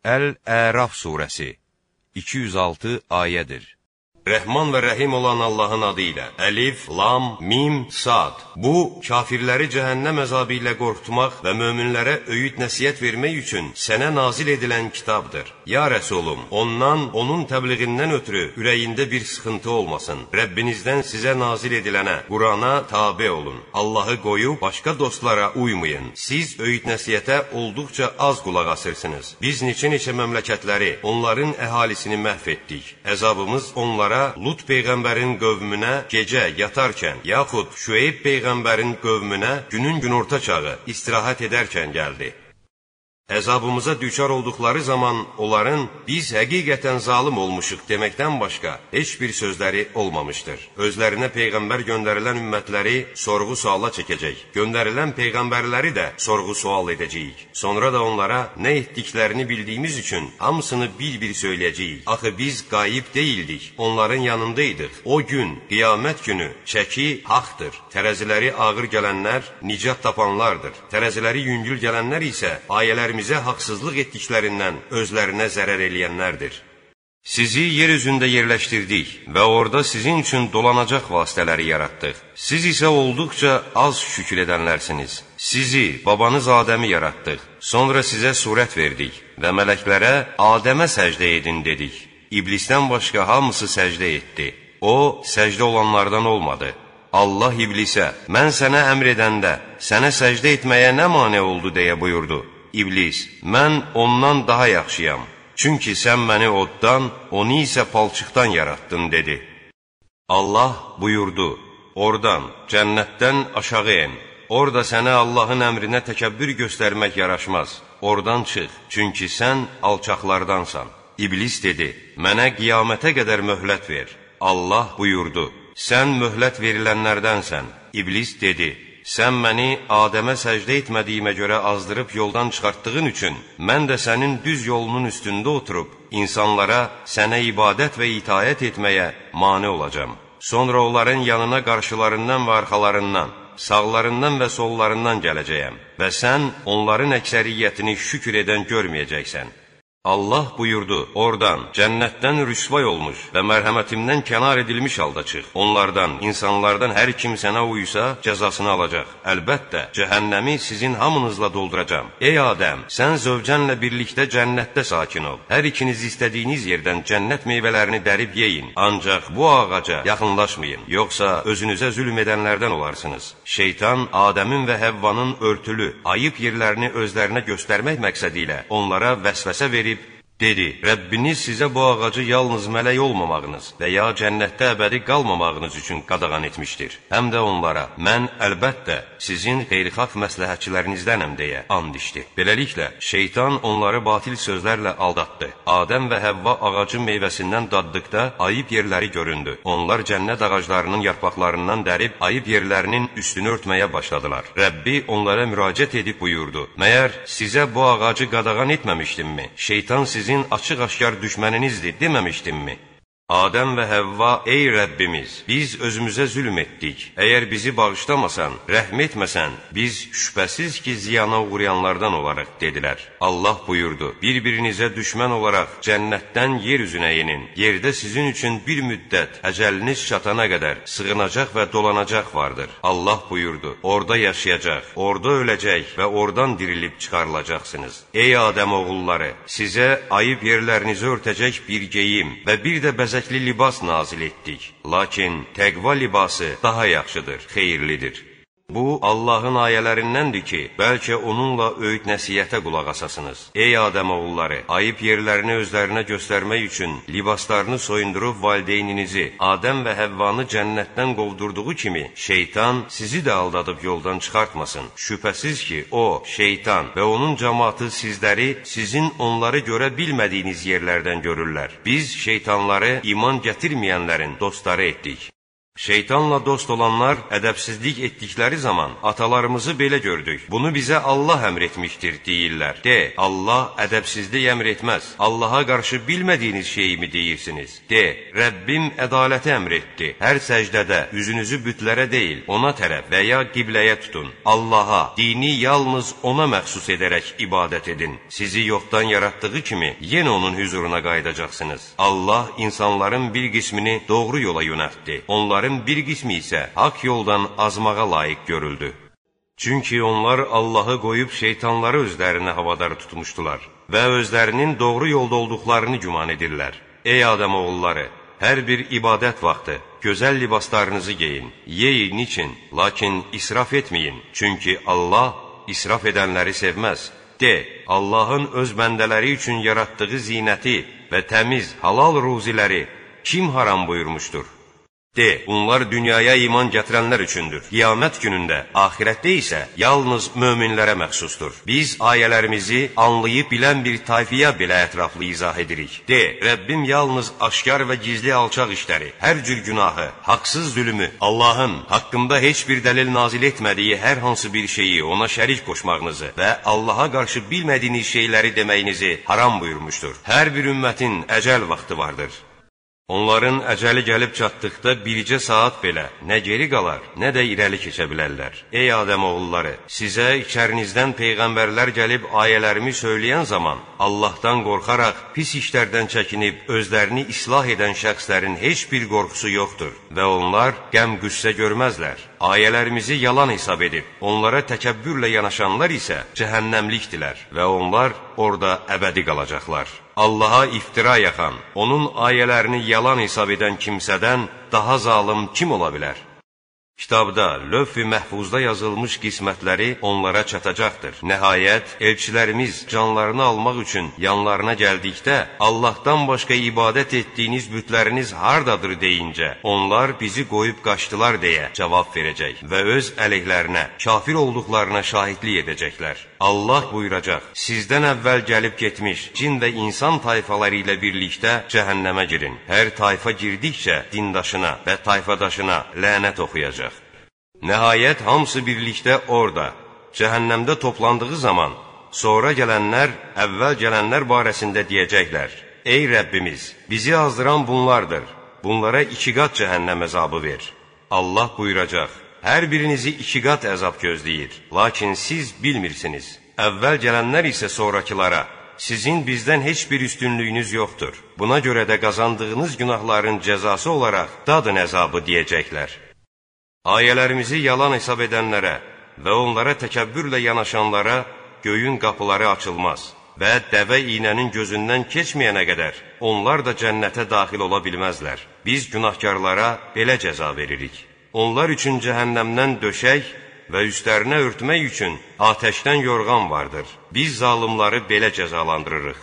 Əl-Əraf surəsi 206 ayədir. Rəhman və Rəhim olan Allahın adı ilə. Əlif, Lam, Mim, Sad. Bu, kafirləri cəhənnəm əzabı ilə qorxutmaq və möminlərə öyüd nəsiyyət vermək üçün sənə nazil edilən kitabdır. Ya Rəsulum, ondan, onun təbliğindən ötürü ürəyində bir sıxıntı olmasın. Rəbbinizdən sizə nazil edilənə, Qurana tabe olun. Allahı qoyub başqa dostlara uymayın. Siz öyüd nəsiyyətə olduqca az qulaq asırsınız. Biz neçə-neçə məmləkətləri, onların əhalisini məhv etdik. Əzabımız onlara Lut peyğəmbərin qövmünə gecə yatarkən, yaxud Şüeyb peyğəmbərin qövmünə günün günorta çağı istirahət edərkən gəldi. Əzabımıza düçar olduqları zaman onların biz həqiqətən zalım olmuşuq deməkdən başqa heç bir sözləri olmamışdır. Özlərinə peyğəmbər göndərilən ümmətləri sorğu suala çəkəcək. Göndərilən peyğəmbərləri də sorğu sual edəcəyik. Sonra da onlara nə etdiklərini bildiyimiz üçün hamısını bir-bir söyləyəcəyik. Axı biz qayib deyildik, onların yanındaydıq. O gün, qiyamət günü çəki haqdır. Tərəziləri ağır gələnlər nicat tapanlardır. Tərəziləri yüngül gələnlər isə ayələrimiz bizə haqsızlıq etdiklərindən özlərinə zərər eləyənlərdir. Sizi yer üzündə yerləşdirdik və orada sizin üçün dolanacaq vasitələri yaratdıq. Siz isə olduqca az şükür edənlərsiniz. Sizi, babanız Adəmi yaratdıq. Sonra sizə surət verdik və mələklərə Adəmə səcdə edin dedik. İblisdən başqa hamısı səcdə etdi. O, səcdə olanlardan olmadı. Allah iblisə, mən sənə əmr edəndə, sənə səcdə etməyə nə mane oldu deyə buyurdu. İblis, mən ondan daha yaxşıyam. Çünki sən məni oddan, onu isə palçıqdan yaratdın, dedi. Allah buyurdu, oradan, cənnətdən aşağı en. Orada sənə Allahın əmrinə təkəbbür göstərmək yaraşmaz. Oradan çıx, çünki sən alçaqlardansan. İblis dedi, mənə qiyamətə qədər möhlət ver. Allah buyurdu, sən möhlət verilənlərdənsən. İblis dedi, Sən məni Adəmə səcdə etmədiyimə görə azdırıb yoldan çıxartdığın üçün, mən də sənin düz yolunun üstündə oturub, insanlara sənə ibadət və itayət etməyə mane olacam. Sonra onların yanına qarşılarından və arxalarından, sağlarından və sollarından gələcəyəm və sən onların əksəriyyətini şükür edən görməyəcəksən. Allah buyurdu, oradan, cənnətdən rüsvay olmuş və mərhəmətimdən kənar edilmiş halda çıx. Onlardan, insanlardan hər kim sənə uysa, cəzasını alacaq. Əlbəttə, cəhənnəmi sizin hamınızla dolduracam. Ey Adəm, sən zövcənlə birlikdə cənnətdə sakin ol. Hər ikiniz istədiyiniz yerdən cənnət meyvələrini dərib yeyin. Ancaq bu ağaca yaxınlaşmayın, yoxsa özünüzə zülm edənlərdən olarsınız. Şeytan Adəmin və Həvvanın örtülü, ayıb yerlərini özlərinə göstərmək məqsədi ilə onlara vəsvəsə verib, Dedi, Rəbbiniz sizə bu ağacı yalnız mələk olmamağınız və ya cənnətdə əbədi qalmamağınız üçün qadağan etmişdir. Həm də onlara, mən əlbəttə sizin xeyrixalq məsləhətçilərinizdənəm deyə and içdi. Beləliklə, şeytan onları batil sözlərlə aldatdı. Adəm və Həvva ağacın meyvəsindən daddıqda ayıb yerləri göründü. Onlar cənnət ağaclarının yarpaqlarından dərib ayıb yerlərinin üstünü örtməyə başladılar. Rəbbi onlara müraciət edib buyurdu, məyər sizə bu ağacı qadağan etməmişdimmi? Şeytan sizin sizin açıq-aşkar düşməninizdir deməmişdimmi? Adəm və Həvva, ey Rəbbimiz, biz özümüzə zülm etdik. Əgər bizi bağışlamasan, rəhm etməsən, biz şübhəsiz ki, ziyana uğrayanlardan olaraq, dedilər. Allah buyurdu, bir-birinizə düşmən olaraq cənnətdən yer üzünə yenin. Yerdə sizin üçün bir müddət, əcəliniz çatana qədər sığınacaq və dolanacaq vardır. Allah buyurdu, orada yaşayacaq, orada öləcək və oradan dirilib çıxarılacaqsınız. Ey Adəm oğulları, sizə ayıb yerlərinizi örtəcək bir geyim və bir də bəzək bəzəkli libas nazil etdik. Lakin təqva libası daha yaxşıdır, xeyirlidir. Bu, Allahın ayələrindəndir ki, bəlkə onunla öyüd nəsiyyətə qulaq asasınız. Ey Adəm oğulları, ayıb yerlərini özlərinə göstərmək üçün libaslarını soyundurub valideyninizi, Adəm və Həvvanı cənnətdən qovdurduğu kimi, şeytan sizi də aldadıb yoldan çıxartmasın. Şübhəsiz ki, o, şeytan və onun cəmatı sizləri, sizin onları görə bilmədiyiniz yerlərdən görürlər. Biz şeytanları iman gətirməyənlərin dostları etdik. Şeytanla dost olanlar ədəbsizlik etdikləri zaman atalarımızı belə gördük. Bunu bizə Allah əmr etmişdir deyirlər. De, Allah ədəbsizlik əmr etməz. Allaha qarşı bilmədiyiniz şeyi mi deyirsiniz? De, Rəbbim ədaləti əmr etdi. Hər səcdədə üzünüzü bütlərə deyil, ona tərəf və ya qibləyə tutun. Allaha, dini yalnız ona məxsus edərək ibadət edin. Sizi yoxdan yaratdığı kimi yenə onun huzuruna qayıdacaqsınız. Allah insanların bir qismini doğru yola yönəltdi. Onları onların bir qismi isə haqq yoldan azmağa layiq görüldü. Çünki onlar Allahı qoyub şeytanları özlərini havadar tutmuşdular və özlərinin doğru yolda olduqlarını güman edirlər. Ey Adəm oğulları, hər bir ibadət vaxtı gözəl libaslarınızı geyin, yeyin için, lakin israf etməyin. Çünki Allah israf edənləri sevməz. De, Allahın öz bəndələri üçün yaratdığı zinəti və təmiz, halal ruziləri kim haram buyurmuşdur? De, bunlar dünyaya iman gətirənlər üçündür. Qiyamət günündə, axirətdə isə yalnız möminlərə məxsusdur. Biz ayələrimizi anlayıb bilən bir tayfiyə belə ətraflı izah edirik. De, Rəbbim yalnız aşkar və gizli alçaq işləri, hər cür günahı, haqsız zülümü, Allahın haqqında heç bir dəlil nazil etmədiyi hər hansı bir şeyi ona şərik qoşmağınızı və Allaha qarşı bilmədiyiniz şeyləri deməyinizi haram buyurmuşdur. Hər bir ümmətin əcəl vaxtı vardır. Onların əcəli gəlib çatdıqda bircə saat belə nə geri qalar, nə də irəli keçə bilərlər. Ey Adəm oğulları, sizə içərinizdən peyğəmbərlər gəlib ayələrimi söyləyən zaman Allahdan qorxaraq pis işlərdən çəkinib özlərini islah edən şəxslərin heç bir qorxusu yoxdur və onlar qəm-qüssə görməzlər. Ayələrimizi yalan hesab edib, onlara təkəbbürlə yanaşanlar isə cəhənnəmlikdilər və onlar orada əbədi qalacaqlar. Allaha iftira yaxan, onun ayələrini yalan hesab edən kimsədən daha zalım kim ola bilər? Kitabda, lövh-i məhfuzda yazılmış qismətləri onlara çatacaqdır. Nəhayət, elçilərimiz canlarını almaq üçün yanlarına gəldikdə, Allahdan başqa ibadət etdiyiniz bütləriniz hardadır deyincə, onlar bizi qoyub qaçdılar deyə cavab verəcək və öz əleyhlərinə, kafir olduqlarına şahidlik edəcəklər. Allah buyuracaq, sizdən əvvəl gəlib getmiş cin və insan tayfaları ilə birlikdə cəhənnəmə girin. Hər tayfa girdikcə dindaşına və tayfadaşına lənət oxuyacaq. Nəhayət, hamısı birlikdə orada, cəhənnəmdə toplandığı zaman, sonra gələnlər, əvvəl gələnlər barəsində deyəcəklər, Ey Rəbbimiz, bizi azdıran bunlardır, bunlara iki qat cəhənnəm əzabı ver. Allah buyuracaq, hər birinizi iki qat əzab gözləyir, lakin siz bilmirsiniz. Əvvəl gələnlər isə sonrakılara, sizin bizdən heç bir üstünlüyünüz yoxdur. Buna görə də qazandığınız günahların cəzası olaraq dadın əzabı deyəcəklər. Ayələrimizi yalan hesab edənlərə və onlara təkəbbürlə yanaşanlara göyün qapıları açılmaz və dəvə iynənin gözündən keçməyənə qədər onlar da cənnətə daxil ola bilməzlər. Biz günahkarlara belə cəza veririk. Onlar üçün cəhənnəmdən döşək və üstlərinə örtmək üçün atəşdən yorğan vardır. Biz zalımları belə cəzalandırırıq.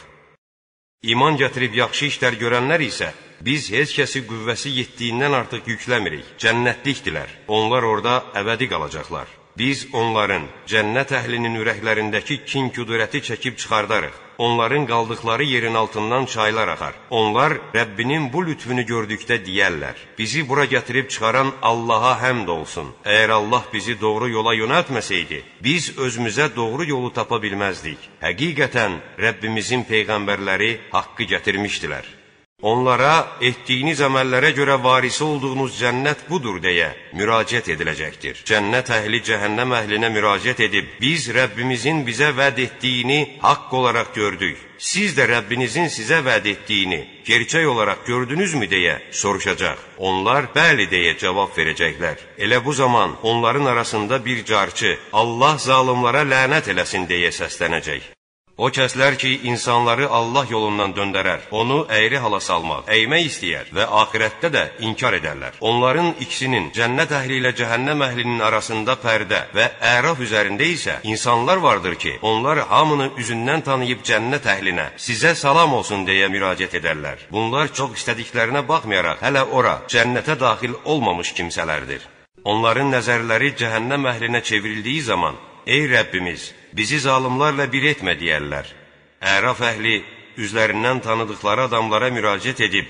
İman gətirib yaxşı işlər görənlər isə Biz heç kəsi qüvvəsi yetdiyindən artıq yükləmirik. Cənnətlikdilər. Onlar orada əbədi qalacaqlar. Biz onların, cənnət əhlinin ürəklərindəki kin-küdurəti çəkib çıxardarıq. Onların qaldıqları yerin altından çaylar axar. Onlar Rəbbinin bu lütfünü gördükdə deyərlər: Bizi bura gətirib çıxaran Allaha həmd olsun. Əgər Allah bizi doğru yola yönəltməsəydi, biz özümüzə doğru yolu tapa bilməzdik. Həqiqətən Rəbbimizin peyğəmbərləri haqqı gətirmişdilər. Onlara etdiyiniz əməllərə görə varisi olduğunuz cənnət budur deyə müraciət ediləcəkdir. Cənnət əhli cəhənnəm əhlinə müraciət edib, biz Rəbbimizin bizə vəd etdiyini haqq olaraq gördük. Siz də Rəbbinizin sizə vəd etdiyini gerçək olaraq gördünüzmü deyə soruşacaq. Onlar bəli deyə cavab verəcəklər. Elə bu zaman onların arasında bir carçı Allah zalımlara lənət eləsin deyə səslənəcək. O kəslər ki, insanları Allah yolundan döndərər, onu əyri hala salmaq, əymək istəyər və axirətdə də inkar edərlər. Onların ikisinin, cənnət əhli ilə cəhənnəm əhlinin arasında pərdə və əraf üzərində isə insanlar vardır ki, onlar hamını üzündən tanıyıb cənnət əhlinə, sizə salam olsun deyə müraciət edərlər. Bunlar çox istədiklərinə baxmayaraq, hələ ora, cənnətə daxil olmamış kimsələrdir. Onların nəzərləri cəhənnəm əhlinə çevrildiyi zaman, Ey Rəbbimiz, bizi zalımlarla bir etmə deyərlər. Əraf əhli üzlərindən tanıdıqları adamlara müraciət edib,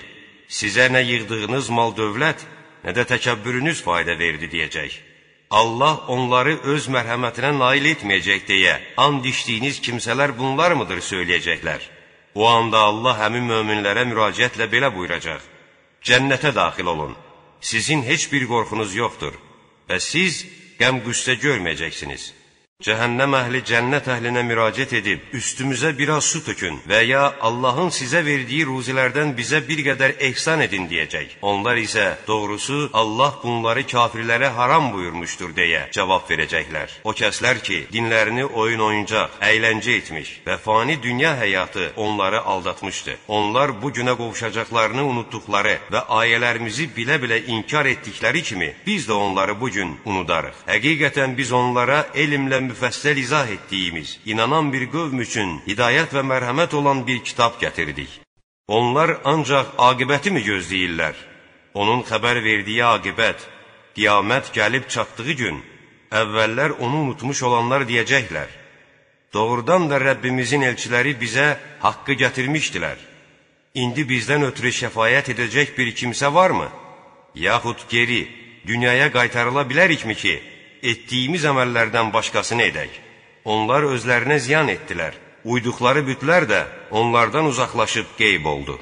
sizə nə yığdığınız mal dövlət, nə də təkəbbürünüz fayda verdi deyəcək. Allah onları öz mərhəmətinə nail etməyəcək deyə and içdiyiniz kimsələr bunlar mıdır söyləyəcəklər. O anda Allah həmin möminlərə müraciətlə belə buyuracaq. Cənnətə daxil olun. Sizin heç bir qorxunuz yoxdur və siz qəm-qüssə görməyəcəksiniz. Cəhənnəm əhli cənnət əhlinə müraciət edib, üstümüzə biraz su tökün və ya Allahın sizə verdiyi ruzilərdən bizə bir qədər ehsan edin deyəcək. Onlar isə, doğrusu, Allah bunları kafirlərə haram buyurmuşdur deyə cavab verəcəklər. O kəslər ki, dinlərini oyun oyuncaq, əyləncə etmiş və fani dünya həyatı onları aldatmışdı. Onlar bu günə qovuşacaqlarını unutduqları və ayələrimizi bilə-bilə inkar etdikləri kimi, biz də onları bu gün unudarıq. Həqiqətən biz onlara elmlə müfəssəl izah etdiyimiz, inanan bir qövm üçün hidayət və mərhəmət olan bir kitab gətirdik. Onlar ancaq aqibəti mi gözləyirlər? Onun xəbər verdiyi aqibət, qiyamət gəlib çatdığı gün, əvvəllər onu unutmuş olanlar deyəcəklər. Doğrudan da Rəbbimizin elçiləri bizə haqqı gətirmişdilər. İndi bizdən ötürü şəfayət edəcək bir kimsə varmı? Yaxud geri, dünyaya qaytarıla bilərikmi ki, etdiyimiz əməllərdən başqasını edək. Onlar özlərinə ziyan etdilər. Uyduqları bütlər də onlardan uzaqlaşıb qeyb oldu.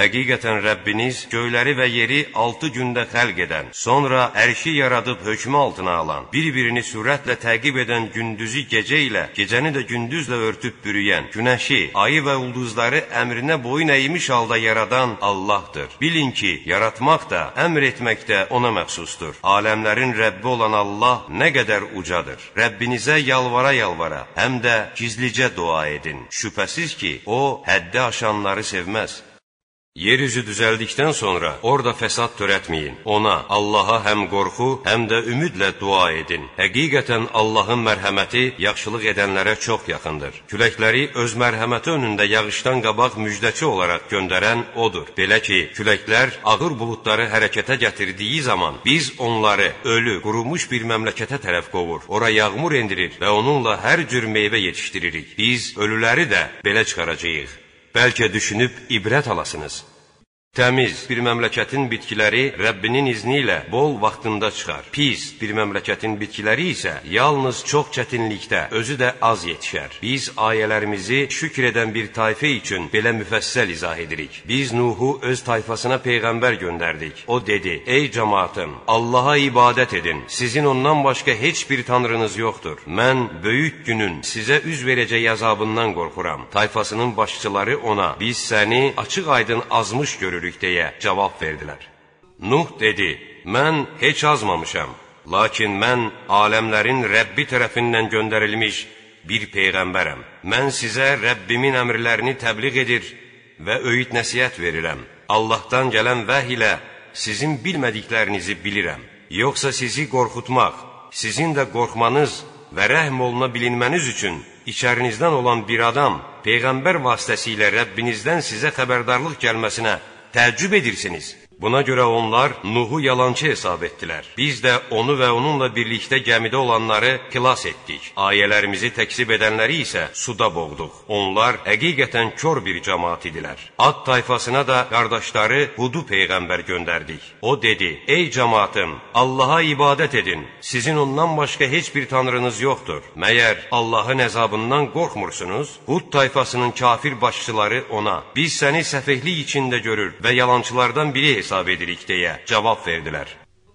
Həqiqətən Rəbbiniz göyləri və yeri altı gündə xəlq edən, sonra ərşi yaradıb hökmü altına alan, bir-birini sürətlə təqib edən gündüzü gecə ilə, gecəni də gündüzlə örtüb bürüyən, günəşi, ayı və ulduzları əmrinə boyun əymiş halda yaradan Allahdır. Bilin ki, yaratmaq da, əmr etmək də ona məxsusdur. Aləmlərin Rəbbi olan Allah nə qədər ucadır. Rəbbinizə yalvara-yalvara, həm də gizlicə dua edin. Şübhəsiz ki, O, həddi aşanları sevməz. Yer üzü düzəldikdən sonra orada fəsad törətməyin. Ona, Allaha həm qorxu, həm də ümidlə dua edin. Həqiqətən Allahın mərhəməti yaxşılıq edənlərə çox yaxındır. Küləkləri öz mərhəməti önündə yağışdan qabaq müjdəçi olaraq göndərən odur. Belə ki, küləklər ağır buludları hərəkətə gətirdiyi zaman biz onları ölü, qurumuş bir məmləkətə tərəf qovur. Ora yağmur endirir və onunla hər cür meyvə yetişdiririk. Biz ölüləri də belə çıxaracağıq. Bəlkə düşünüb ibrət alasınız. Təmiz bir məmləkətin bitkiləri Rəbbinin izni ilə bol vaxtında çıxar. Pis bir məmləkətin bitkiləri isə yalnız çox çətinlikdə, özü də az yetişər. Biz ayələrimizi şükr edən bir tayfə üçün belə müfəssəl izah edirik. Biz Nuhu öz tayfasına peyğəmbər göndərdik. O dedi: "Ey cemaatım, Allaha ibadət edin. Sizin ondan başqa heç bir tanrınız yoxdur. Mən böyük günün sizə üz verəcək əzabından qorxuram." Tayfasının başçıları ona: "Biz səni açıq-aydın azmış görürük." Görürük deyə cavab verdilər. Nuh dedi, mən heç azmamışam, lakin mən aləmlərin Rəbbi tərəfindən göndərilmiş bir peyğəmbərəm. Mən sizə Rəbbimin əmrlərini təbliğ edir və öyüd nəsiyyət verirəm. Allahdan gələn vəh ilə sizin bilmədiklərinizi bilirəm. Yoxsa sizi qorxutmaq, sizin də qorxmanız və rəhm oluna bilinməniz üçün içərinizdən olan bir adam Peyğəmbər vasitəsilə Rəbbinizdən sizə xəbərdarlıq gəlməsinə təəccüb edirsiniz. Buna görə onlar Nuhu yalançı hesab etdilər. Biz də onu və onunla birlikdə gəmidə olanları xilas etdik. Ayələrimizi təkzib edənləri isə suda boğduq. Onlar həqiqətən kör bir cəmaat idilər. Ad tayfasına da qardaşları Hudu peyğəmbər göndərdik. O dedi: "Ey cəmaatım, Allaha ibadət edin. Sizin ondan başqa heç bir tanrınız yoxdur. Məyər Allahın əzabından qorxmursunuz?" Hud tayfasının kafir başçıları ona: "Biz səni səfehlik içində görür və yalançılardan biri hesab edirik deyə cavab verdilər.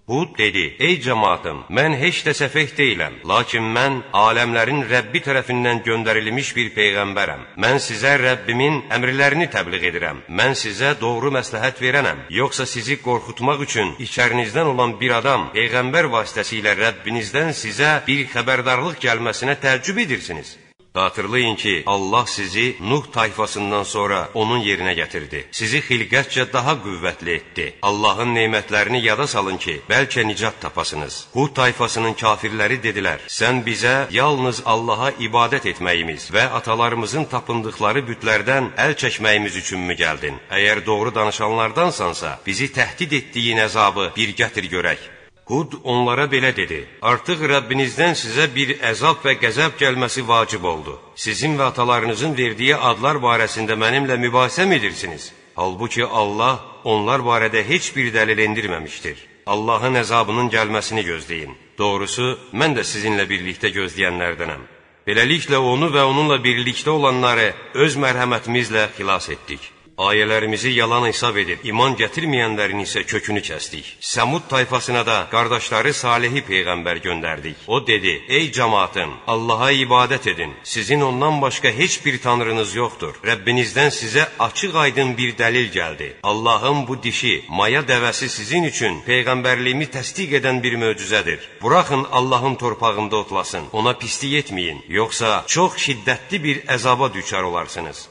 Hud dedi, ey cəmaatım, mən heç də səfeh deyiləm, lakin mən aləmlərin Rəbbi tərəfindən göndərilmiş bir peyğəmbərəm. Mən sizə Rəbbimin əmrlərini təbliğ edirəm. Mən sizə doğru məsləhət verənəm. Yoxsa sizi qorxutmaq üçün içərinizdən olan bir adam peyğəmbər vasitəsilə Rəbbinizdən sizə bir xəbərdarlıq gəlməsinə təəccüb edirsiniz. Xatırlayın ki, Allah sizi Nuh tayfasından sonra onun yerinə gətirdi. Sizi xilqətcə daha qüvvətli etdi. Allahın nemətlərini yada salın ki, bəlkə nicat tapasınız. Hud tayfasının kafirləri dedilər, sən bizə yalnız Allaha ibadət etməyimiz və atalarımızın tapındıqları bütlərdən əl çəkməyimiz üçünmü gəldin? Əgər doğru danışanlardansansa, bizi təhdid etdiyin əzabı bir gətir görək. Hud onlara belə dedi: Artıq Rəbbinizdən sizə bir əzab və qəzəb gəlməsi vacib oldu. Sizin və atalarınızın verdiyi adlar barəsində mənimlə mübahisə edirsiniz? Halbuki Allah onlar barədə heç bir dəlil endirməmişdir. Allahın əzabının gəlməsini gözləyin. Doğrusu, mən də sizinlə birlikdə gözləyənlərdənəm. Beləliklə onu və onunla birlikdə olanları öz mərhəmətimizlə xilas etdik. Ayələrimizi yalan hesab edib, iman gətirməyənlərin isə kökünü kəsdik. Səmud tayfasına da qardaşları Salihi Peyğəmbər göndərdik. O dedi, ey cəmatım, Allaha ibadət edin. Sizin ondan başqa heç bir tanrınız yoxdur. Rəbbinizdən sizə açıq aydın bir dəlil gəldi. Allahın bu dişi, maya dəvəsi sizin üçün Peyğəmbərliyimi təsdiq edən bir möcüzədir. Buraxın Allahın torpağında otlasın, ona pislik etməyin, yoxsa çox şiddətli bir əzaba düçar olarsınız.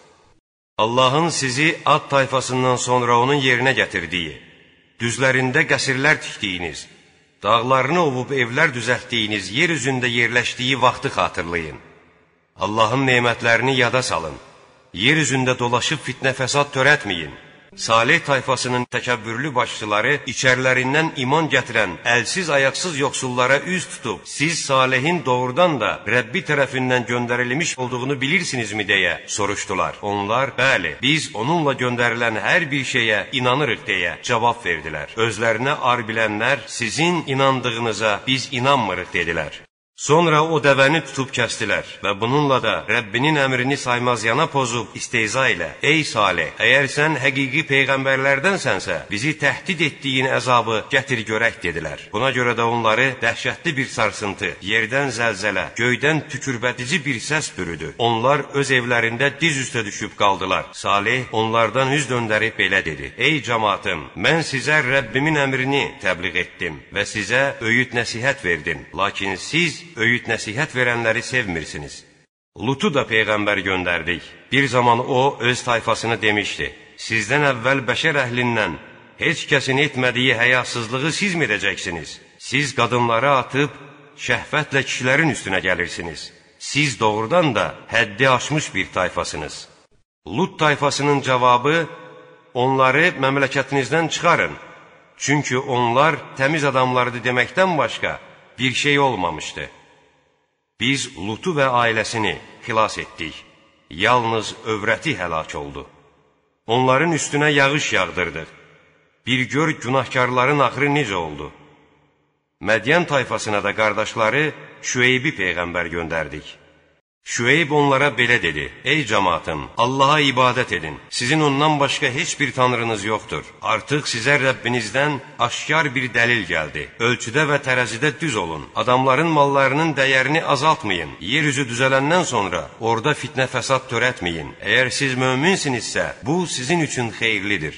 Allahın sizi Ad tayfasından sonra onun yerinə gətirdiyi, düzlərində qəsirlər tikdiyiniz, dağlarını ovub evlər düzəltdiyiniz yer üzündə yerləşdiyi vaxtı xatırlayın. Allahın nemətlərini yada salın. Yer üzündə dolaşıb fitnə fəsad törətməyin. Salih tayfasının təkəbbürlü başçıları içərlərindən iman gətirən, əlsiz ayaqsız yoxsullara üz tutub, siz Salihin doğrudan da Rəbbi tərəfindən göndərilmiş olduğunu bilirsinizmi deyə soruşdular. Onlar, bəli, biz onunla göndərilən hər bir şeyə inanırıq deyə cavab verdilər. Özlərinə ar bilənlər sizin inandığınıza biz inanmırıq dedilər. Sonra o dəvəni tutub kəstilər və bununla da Rəbbinin əmrini saymaz yana pozub isteyza ilə, Ey Salih, əgər sən həqiqi peyğəmbərlərdənsənsə, bizi təhdid etdiyin əzabı gətir görək dedilər. Buna görə də onları dəhşətli bir sarsıntı, yerdən zəlzələ, göydən tükürbədici bir səs bürüdü. Onlar öz evlərində diz üstə düşüb qaldılar. Salih onlardan üz döndərib belə dedi, Ey cəmatım, mən sizə Rəbbimin əmrini təbliğ etdim və sizə öyüd nəsihət verdim. Lakin siz öyüd nəsihət verənləri sevmirsiniz. Lutu da Peyğəmbər göndərdik. Bir zaman o, öz tayfasını demişdi, Sizdən əvvəl bəşər əhlindən heç kəsin etmədiyi həyasızlığı siz mi edəcəksiniz? Siz qadınları atıb, şəhvətlə kişilərin üstünə gəlirsiniz. Siz doğrudan da həddi aşmış bir tayfasınız. Lut tayfasının cavabı, onları məmləkətinizdən çıxarın. Çünki onlar təmiz adamlardı deməkdən başqa bir şey olmamışdı. Biz Lutu və ailəsini xilas etdik. Yalnız övrəti həlak oldu. Onların üstünə yağış yağdırdıq. Bir gör günahkarların axırı necə oldu. Mədyan tayfasına da qardaşları Şüeybi Peyğəmbər göndərdik. Şüeyb onlara belə dedi: Ey cəmaatım, Allaha ibadət edin. Sizin ondan başqa heç bir tanrınız yoxdur. Artıq sizə Rəbbinizdən aşkar bir dəlil gəldi. Ölçüdə və tərəzidə düz olun. Adamların mallarının dəyərini azaltmayın. Yer üzü düzələndən sonra orada fitnə fəsad törətməyin. Əgər siz möminsinizsə, bu sizin üçün xeyirlidir.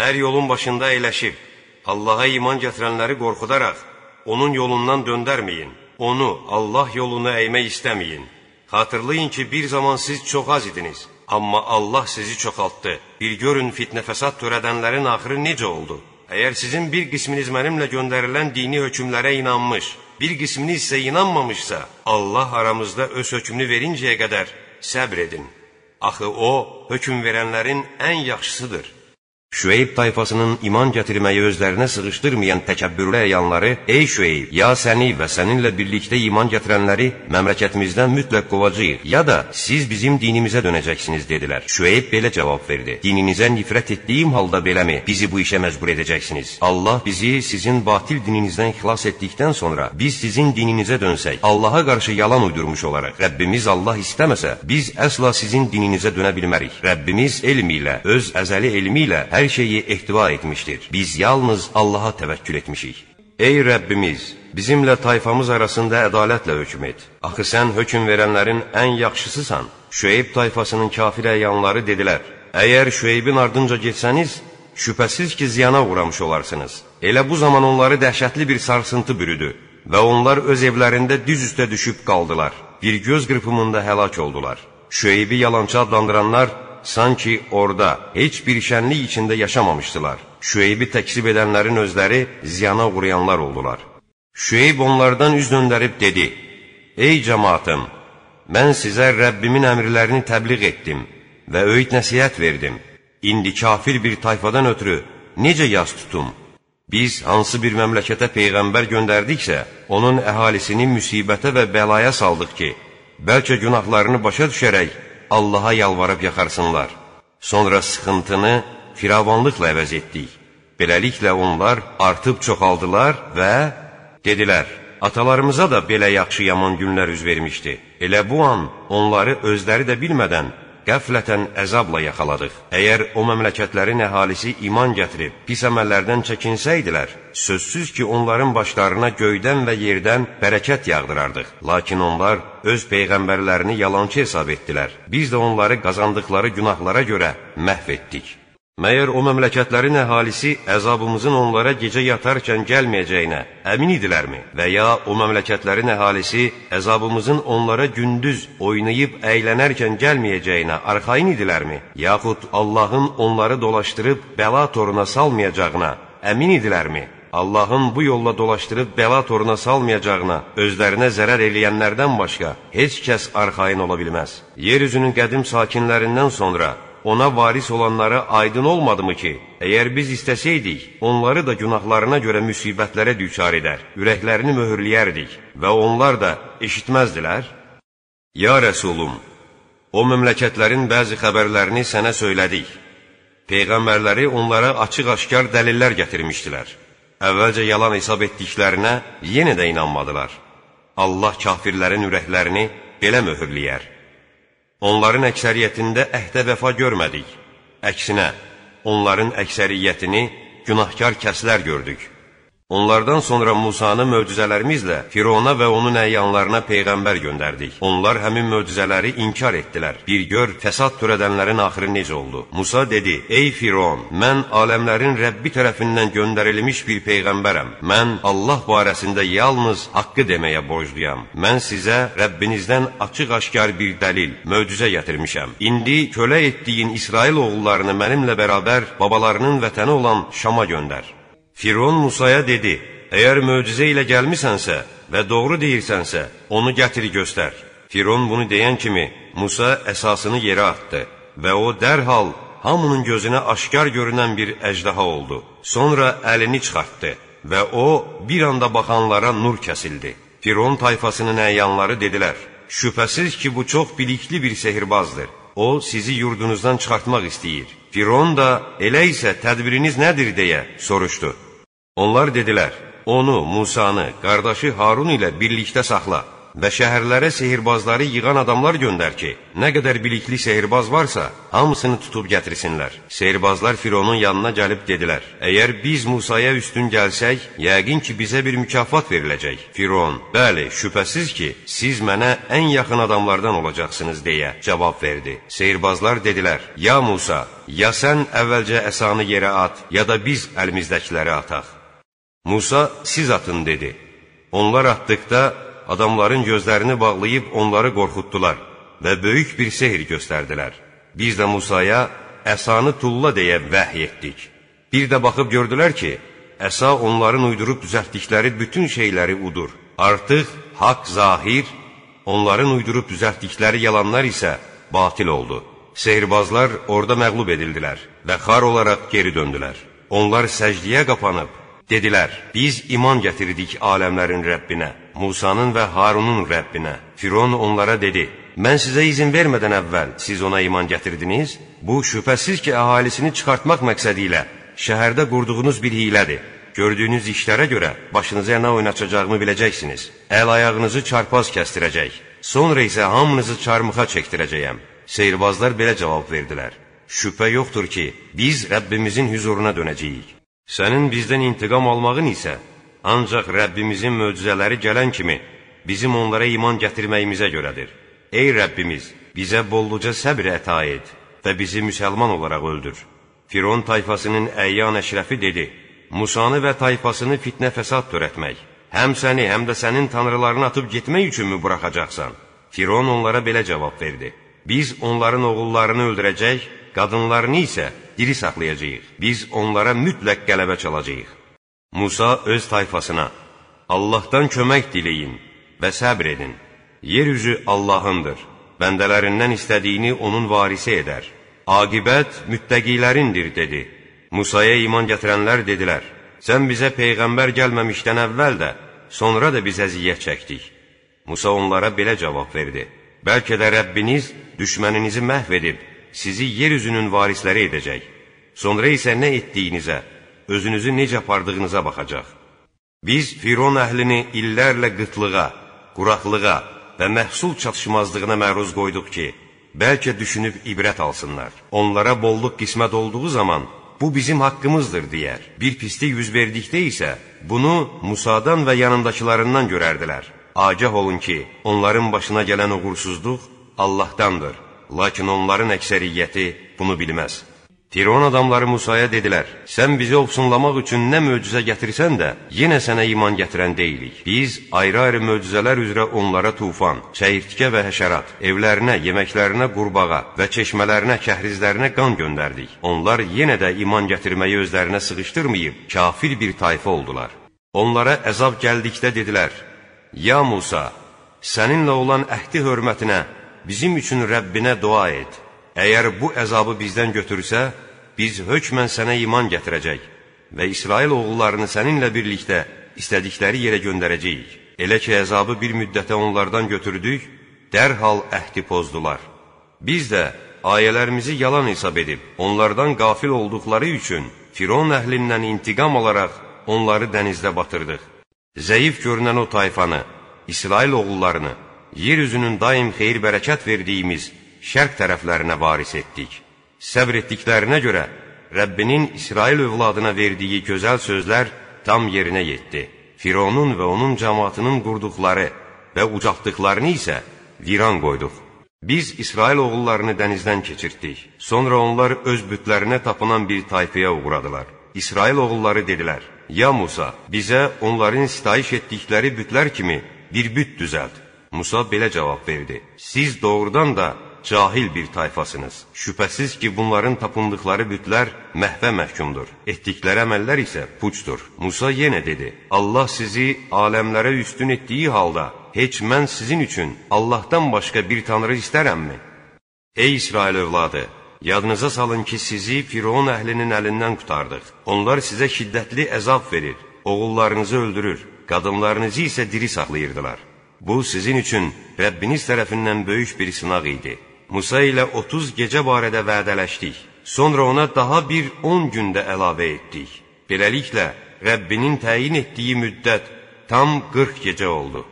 Hər yolun başında əyləşib Allaha iman gətirənləri qorxudaraq onun yolundan döndərməyin. Onu Allah yolunu əymək istəməyin. Xatırlayın ki, bir zaman siz çox az idiniz, amma Allah sizi çoxaltdı. Bir görün fitnə fəsad törədənlərin axırı necə oldu? Əgər sizin bir qisminiz mənimlə göndərilən dini hökmlərə inanmış, bir qisminiz isə inanmamışsa, Allah aramızda öz hökmünü verincəyə qədər səbr edin. Axı O, hökm verənlərin ən yaxşısıdır. Şüeyb tayfasının iman gətirməyi özlərinə sığışdırmayan təkəbbürlü əyanları, Ey Şüeyb, ya səni və səninlə birlikdə iman gətirənləri məmləkətimizdən mütləq qovacaq, ya da siz bizim dinimizə dönəcəksiniz, dedilər. Şüeyb belə cavab verdi, dininizə nifrət etdiyim halda beləmi bizi bu işə məcbur edəcəksiniz? Allah bizi sizin batil dininizdən xilas etdikdən sonra biz sizin dininizə dönsək, Allaha qarşı yalan uydurmuş olaraq, Rəbbimiz Allah istəməsə, biz əsla sizin dininizə dönə bilmərik. Rəbbimiz elm ilə, öz əzəli elmi ilə hər şeyi ehtiva etmişdir. Biz yalnız Allaha təvəkkül etmişik. Ey Rəbbimiz, bizimlə tayfamız arasında ədalətlə hökm et. Axı sən hökm verənlərin ən yaxşısısan. Şüeyb tayfasının kafir əyanları dedilər, əgər Şüeybin ardınca getsəniz, şübhəsiz ki, ziyana uğramış olarsınız. Elə bu zaman onları dəhşətli bir sarsıntı bürüdü və onlar öz evlərində düz üstə düşüb qaldılar. Bir göz qırpımında həlak oldular. Şüeybi yalançı adlandıranlar sanki orada heç bir şənlik içində yaşamamışdılar. Şüeybi təksib edənlərin özləri ziyana uğrayanlar oldular. Şüeyb onlardan üz döndərib dedi, Ey cəmatım, mən sizə Rəbbimin əmrlərini təbliğ etdim və öyüd nəsiyyət verdim. İndi kafir bir tayfadan ötürü necə yaz tutum? Biz hansı bir məmləkətə Peyğəmbər göndərdiksə, onun əhalisini müsibətə və bəlaya saldıq ki, bəlkə günahlarını başa düşərək, Allaha yalvarıb yaxarsınlar. Sonra sıxıntını firavanlıqla əvəz etdik. Beləliklə onlar artıb çoxaldılar və dedilər, atalarımıza da belə yaxşı yaman günlər üz vermişdi. Elə bu an onları özləri də bilmədən qəflətən əzabla yaxaladıq. Əgər o məmləkətlərin əhalisi iman gətirib, pis əməllərdən çəkinsəydilər, sözsüz ki, onların başlarına göydən və yerdən bərəkət yağdırardıq. Lakin onlar öz peyğəmbərlərini yalançı hesab etdilər. Biz də onları qazandıqları günahlara görə məhv etdik. Məyər o məmləkətlərin əhalisi əzabımızın onlara gecə yatarkən gəlməyəcəyinə əmin idilərmi? Və ya o məmləkətlərin əhalisi əzabımızın onlara gündüz oynayıb əylənərkən gəlməyəcəyinə arxayın idilərmi? Yaxud Allahın onları dolaşdırıb bəla toruna salmayacağına əmin idilərmi? Allahın bu yolla dolaşdırıb bəla toruna salmayacağına özlərinə zərər eləyənlərdən başqa heç kəs arxayın ola bilməz. Yer üzünün qədim sakinlərindən sonra ona varis olanlara aydın olmadımı ki, əgər biz istəsəydik, onları da günahlarına görə müsibətlərə düçar edər, ürəklərini möhürləyərdik və onlar da eşitməzdilər? Ya Rəsulum, o məmləkətlərin bəzi xəbərlərini sənə söylədik. Peyğəmbərləri onlara açıq-aşkar dəlillər gətirmişdilər. Əvvəlcə yalan hesab etdiklərinə yenə də inanmadılar. Allah kafirlərin ürəklərini belə möhürləyər. Onların əksəriyyətində əhdə vəfa görmədik. Əksinə, onların əksəriyyətini günahkar kəslər gördük. Onlardan sonra Musanı möcüzələrimizlə Firona və onun əyyanlarına peyğəmbər göndərdik. Onlar həmin möcüzələri inkar etdilər. Bir gör, fəsad törədənlərin axırı necə oldu? Musa dedi, ey Firon, mən aləmlərin Rəbbi tərəfindən göndərilmiş bir peyğəmbərəm. Mən Allah barəsində yalnız haqqı deməyə borcluyam. Mən sizə Rəbbinizdən açıq-aşkar bir dəlil, möcüzə gətirmişəm. İndi kölə etdiyin İsrail oğullarını mənimlə bərabər babalarının vətəni olan Şama göndər. Firon Musaya dedi, əgər möcüzə ilə gəlmisənsə və doğru deyirsənsə, onu gətir göstər. Firon bunu deyən kimi Musa əsasını yerə atdı və o dərhal hamının gözünə aşkar görünən bir əjdaha oldu. Sonra əlini çıxartdı və o bir anda baxanlara nur kəsildi. Firon tayfasının əyanları dedilər, şübhəsiz ki, bu çox bilikli bir sehirbazdır. O, sizi yurdunuzdan çıxartmaq istəyir. Firon da, elə isə tədbiriniz nədir deyə soruşdu. Onlar dedilər, onu, Musanı, qardaşı Harun ilə birlikdə saxla və şəhərlərə sehirbazları yığan adamlar göndər ki, nə qədər bilikli sehirbaz varsa, hamısını tutub gətirsinlər. Sehirbazlar Fironun yanına gəlib dedilər, əgər biz Musaya üstün gəlsək, yəqin ki, bizə bir mükafat veriləcək. Firon, bəli, şübhəsiz ki, siz mənə ən yaxın adamlardan olacaqsınız, deyə cavab verdi. Sehirbazlar dedilər, ya Musa, ya sən əvvəlcə əsanı yerə at, ya da biz əlimizdəkiləri ataq. Musa siz atın dedi. Onlar atdıqda adamların gözlərini bağlayıb onları qorxutdular və böyük bir sehir göstərdilər. Biz də Musaya əsanı tulla deyə vəhy etdik. Bir də baxıb gördülər ki, əsa onların uydurub düzəltdikləri bütün şeyləri udur. Artıq haqq zahir, onların uydurub düzəltdikləri yalanlar isə batil oldu. Sehirbazlar orada məqlub edildilər və xar olaraq geri döndülər. Onlar səcdiyə qapanıb, Dedilər, biz iman gətirdik aləmlərin Rəbbinə, Musanın və Harunun Rəbbinə. Firon onlara dedi, mən sizə izin vermədən əvvəl siz ona iman gətirdiniz? Bu, şübhəsiz ki, əhalisini çıxartmaq məqsədi ilə şəhərdə qurduğunuz bir hilədir. Gördüyünüz işlərə görə başınıza nə oynaçacağımı biləcəksiniz. Əl-ayağınızı çarpaz kəstirəcək. Sonra isə hamınızı çarmıxa çəkdirəcəyəm. Seyrbazlar belə cavab verdilər. Şübhə yoxdur ki, biz Rəbbimizin hüzuruna dönəcəyik. Sənin bizdən intiqam almağın isə ancaq Rəbbimizin möcüzələri gələn kimi bizim onlara iman gətirməyimizə görədir. Ey Rəbbimiz, bizə bolluca səbr əta et və bizi müsəlman olaraq öldür. Firon tayfasının əyyan əşrəfi dedi, Musanı və tayfasını fitnə fəsad törətmək, həm səni, həm də sənin tanrılarını atıb getmək üçünmü buraxacaqsan? Firon onlara belə cavab verdi, biz onların oğullarını öldürəcək, qadınlarını isə diri saxlayacağıq. Biz onlara mütləq qələbə çalacağıq. Musa öz tayfasına, Allahdan kömək diləyin və səbr edin. Yer üzü Allahındır. Bəndələrindən istədiyini onun varisi edər. Aqibət müttəqilərindir, dedi. Musaya iman gətirənlər dedilər, sən bizə Peyğəmbər gəlməmişdən əvvəl də, sonra da biz əziyyət çəkdik. Musa onlara belə cavab verdi. Bəlkə də Rəbbiniz düşməninizi məhv edib, sizi yer üzünün varisləri edəcək. Sonra isə nə etdiyinizə özünüzü necə apardığınıza baxacaq. Biz Firon əhlini illərlə qıtlığa, quraqlığa və məhsul çatışmazlığına məruz qoyduq ki, bəlkə düşünüb ibrət alsınlar. Onlara bolluq qismət olduğu zaman, bu bizim haqqımızdır deyər. Bir pislik yüz verdikdə isə, bunu Musadan və yanındakılarından görərdilər. Agah olun ki, onların başına gələn uğursuzluq Allahdandır. Lakin onların əksəriyyəti bunu bilməz. Firon adamları Musaya dedilər, sən bizi ofsunlamaq üçün nə möcüzə gətirsən də, yenə sənə iman gətirən deyilik. Biz ayrı-ayrı möcüzələr üzrə onlara tufan, çəyirtkə və həşərat, evlərinə, yeməklərinə qurbağa və çeşmələrinə, kəhrizlərinə qan göndərdik. Onlar yenə də iman gətirməyi özlərinə sığışdırmayıb, kafir bir tayfa oldular. Onlara əzab gəldikdə dedilər, Ya Musa, səninlə olan əhdi hörmətinə bizim üçün Rəbbinə dua et. Əgər bu əzabı bizdən götürsə, biz hökmən sənə iman gətirəcək və İsrail oğullarını səninlə birlikdə istədikləri yerə göndərəcəyik. Elə ki, əzabı bir müddətə onlardan götürdük, dərhal əhdi pozdular. Biz də ayələrimizi yalan hesab edib, onlardan qafil olduqları üçün Firon əhlindən intiqam olaraq onları dənizdə batırdıq. Zəif görünən o tayfanı, İsrail oğullarını, yer üzünün daim xeyir-bərəkət verdiyimiz şərq tərəflərinə varis etdik. Səbr etdiklərinə görə Rəbbinin İsrail övladına verdiyi gözəl sözlər tam yerinə yetdi. Fironun və onun cəmatının qurduqları və ucaltdıqlarını isə viran qoyduq. Biz İsrail oğullarını dənizdən keçirtdik. Sonra onlar öz bütlərinə tapınan bir tayfaya uğradılar. İsrail oğulları dedilər, Ya Musa, bizə onların sitayiş etdikləri bütlər kimi bir büt düzəld. Musa belə cavab verdi, siz doğrudan da cahil bir tayfasınız. Şübhəsiz ki, bunların tapındıqları bütlər məhvə məhkumdur. Etdikləri əməllər isə puçdur. Musa yenə dedi, Allah sizi aləmlərə üstün etdiyi halda, heç mən sizin üçün Allahdan başqa bir tanrı istərəmmi? Ey İsrail övladı! Yadınıza salın ki, sizi Firon əhlinin əlindən qutardıq. Onlar sizə şiddətli əzab verir, oğullarınızı öldürür, qadınlarınızı isə diri saxlayırdılar. Bu, sizin üçün Rəbbiniz tərəfindən böyük bir sınaq idi. Musa ilə 30 gecə barədə vədələşdik. Sonra ona daha bir 10 gündə əlavə etdik. Beləliklə, Rəbbinin təyin etdiyi müddət tam 40 gecə oldu.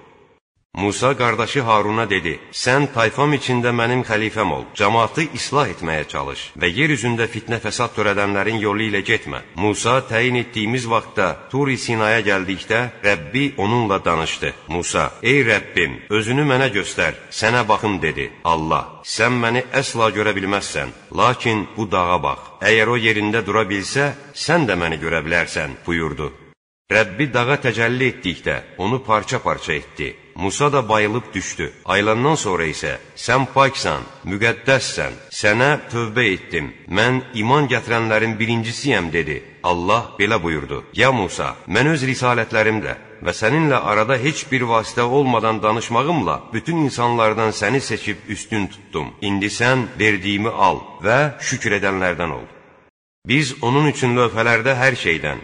Musa qardaşı Haruna dedi, sən tayfam içində mənim xəlifəm ol, cəmatı islah etməyə çalış və yer üzündə fitnə fəsad törədənlərin yolu ilə getmə. Musa təyin etdiyimiz vaxtda Turi Sinaya gəldikdə Rəbbi onunla danışdı. Musa, ey Rəbbim, özünü mənə göstər, sənə baxım dedi. Allah, sən məni əsla görə bilməzsən, lakin bu dağa bax. Əgər o yerində dura bilsə, sən də məni görə bilərsən, buyurdu. Rəbbi dağa təcəlli etdikdə onu parça-parça etdi. Musa da bayılıb düşdü. Aylandan sonra isə, sən paksan, müqəddəssən, sənə tövbə etdim, mən iman gətirənlərin birincisiyəm, dedi. Allah belə buyurdu, ya Musa, mən öz risalətlərimlə və səninlə arada heç bir vasitə olmadan danışmağımla bütün insanlardan səni seçib üstün tutdum. İndi sən verdiyimi al və şükür edənlərdən ol. Biz onun üçün lövhələrdə hər şeydən,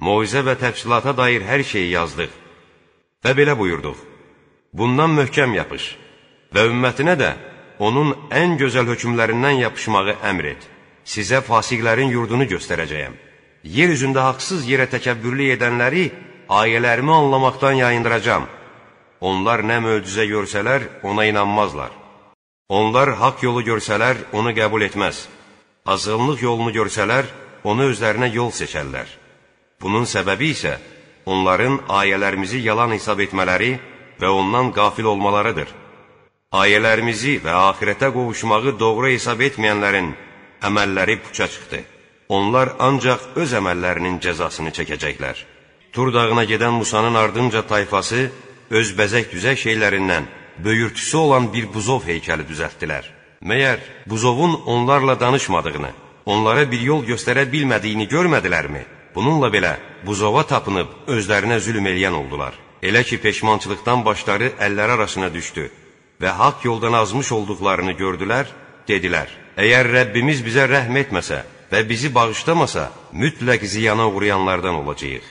moizə və təfsilata dair hər şeyi yazdıq və belə buyurduq. Bundan möhkəm yapış və ümmətinə də onun ən gözəl hökmlərindən yapışmağı əmr et. Sizə fasiqlərin yurdunu göstərəcəyəm. Yer üzündə haqsız yerə təkəbbürlü edənləri ayələrimi anlamaqdan yayındıracam. Onlar nə möcüzə görsələr, ona inanmazlar. Onlar haqq yolu görsələr, onu qəbul etməz. Azğınlıq yolunu görsələr, onu özlərinə yol seçərlər. Bunun səbəbi isə onların ayələrimizi yalan hesab etmələri və ondan qafil olmalarıdır. Ayələrimizi və axirətə qovuşmağı doğru hesab etməyənlərin əməlləri puça çıxdı. Onlar ancaq öz əməllərinin cəzasını çəkəcəklər. Tur dağına gedən Musanın ardınca tayfası öz bəzək düzək şeylərindən böyürtüsü olan bir buzov heykəli düzəltdilər. Məyər buzovun onlarla danışmadığını, onlara bir yol göstərə bilmədiyini görmədilərmi? Bununla belə buzova tapınıb özlərinə zülm eləyən oldular. Elə ki, peşmançılıqdan başları əlləri arasına düşdü və haqq yoldan azmış olduqlarını gördülər, dedilər, əgər Rəbbimiz bizə rəhm etməsə və bizi bağışlamasa, mütləq ziyana uğrayanlardan olacaq.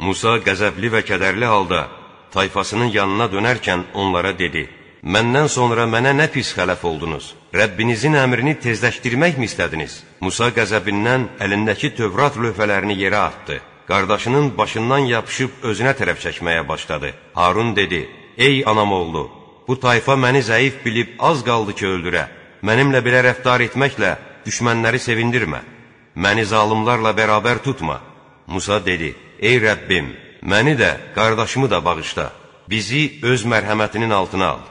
Musa qəzəbli və kədərli halda tayfasının yanına dönərkən onlara dedi, Məndən sonra mənə nə pis xələf oldunuz? Rəbbinizin əmrini tezləşdirməkmi istədiniz? Musa qəzəbindən əlindəki Tövrat lövhələrini yerə atdı. Qardaşının başından yapışıb özünə tərəf çəkməyə başladı. Harun dedi, ey anam oğlu, bu tayfa məni zəif bilib az qaldı ki, öldürə. Mənimlə belə rəftar etməklə düşmənləri sevindirmə. Məni zalımlarla bərabər tutma. Musa dedi, ey Rəbbim, məni də, qardaşımı da bağışla. Bizi öz mərhəmətinin altına al.